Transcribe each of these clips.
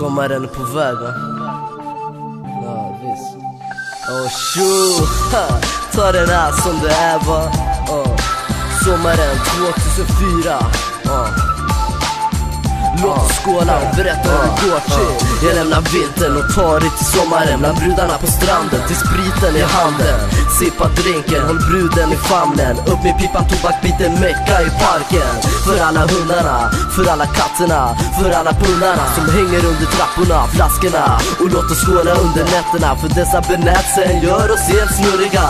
Sommaren är på väg va? Ja visst Oh tjo, ha, ta den här som det är va uh. Sommaren 2004 uh. Låt oss skåla och berätta hur det går till Jag lämnar vintern och tar det till sommaren Bland brudarna på stranden, till spriten i handen Sippa drinken, håll bruden i famnen. Upp med pipan, tobakbiten, mecka i parken. För alla hundarna, för alla katterna För alla pundarna som hänger under trapporna, flaskorna. Och låt oss skåla under nätterna För dessa benätsen gör oss helt snurriga.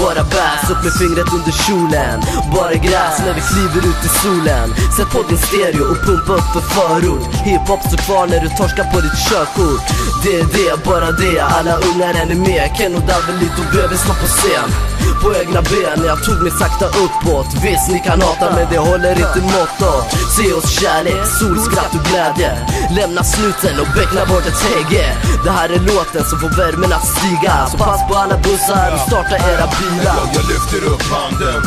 Bara bärs upp med fingret under kjolen. Bara gräs när vi kliver ut i solen. Sätt på din stereo och pumpa upp för förort Hiphop står kvar när du torskar på ditt körkort. Det är det, bara det, alla ungar är med. Ken och Davelito behöver stå på scen. På egna ben, jag tog mig sakta uppåt. Visst, ni kan hata men det håller inte måttet Se oss kärlek, solskratt och glädje. Lämna snuten och beckna bort ett hägge Det här är låten som får värmen att stiga. Så pass på alla bussar och starta era bilar. Jag lyfter upp handen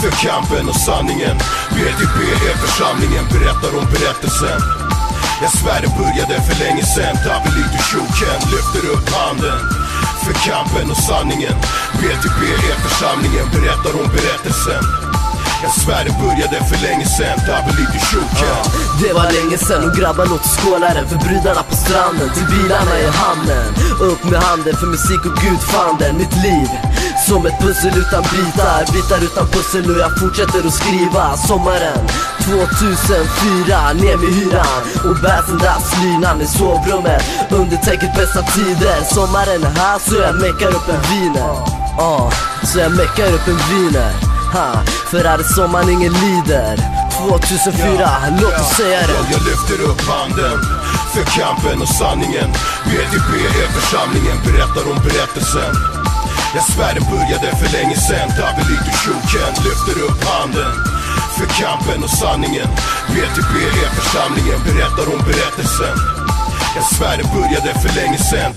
för kampen och sanningen. BDP är församlingen, berättar om berättelsen. Jag svär det började för länge sen David Shoken lyfter upp handen för kampen och sanningen. BTP församlingen, berättar om berättelsen. Jag svär det började för länge sen, David uh, Det var länge sen och grabbar låter oss skåla den För brudarna på stranden, till bilarna i hamnen. Upp med handen för musik och gudfanden Mitt liv. Som ett pussel utan bitar Bitar utan pussel och jag fortsätter att skriva. Sommaren 2004, ner med hyran. Och bär sen där slynan i sovrummet. Under täcket bästa tider. Sommaren är här så jag meckar upp en viner uh, Så jag meckar upp en viner ha, För här är sommaren ingen lider. 2004, låt oss säga det. Jag lyfter upp handen för kampen och sanningen. BTP är församlingen, berättar om berättelsen. Jag svär det började för länge sen Shuken lyfter upp handen för kampen och sanningen. BTP är församlingen, berättar om berättelsen. Jag svär det började för länge sen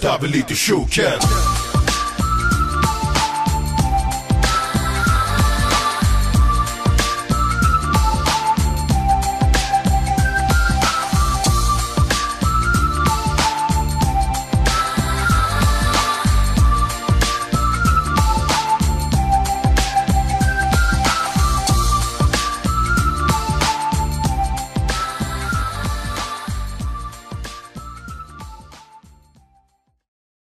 Shuken